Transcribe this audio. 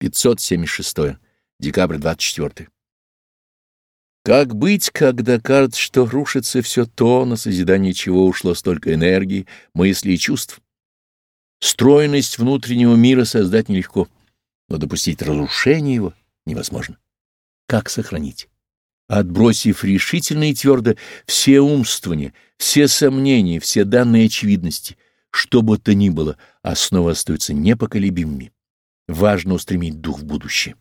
576. Декабрь 24. Как быть, когда кажется, что рушится все то, на созидание чего ушло столько энергии, мыслей и чувств? Стройность внутреннего мира создать нелегко, но допустить разрушение его невозможно. Как сохранить? Отбросив решительно и твердо все умствования, все сомнения, все данные очевидности, что бы то ни было, основы остаются непоколебимыми. Важно устремить дух в будущее.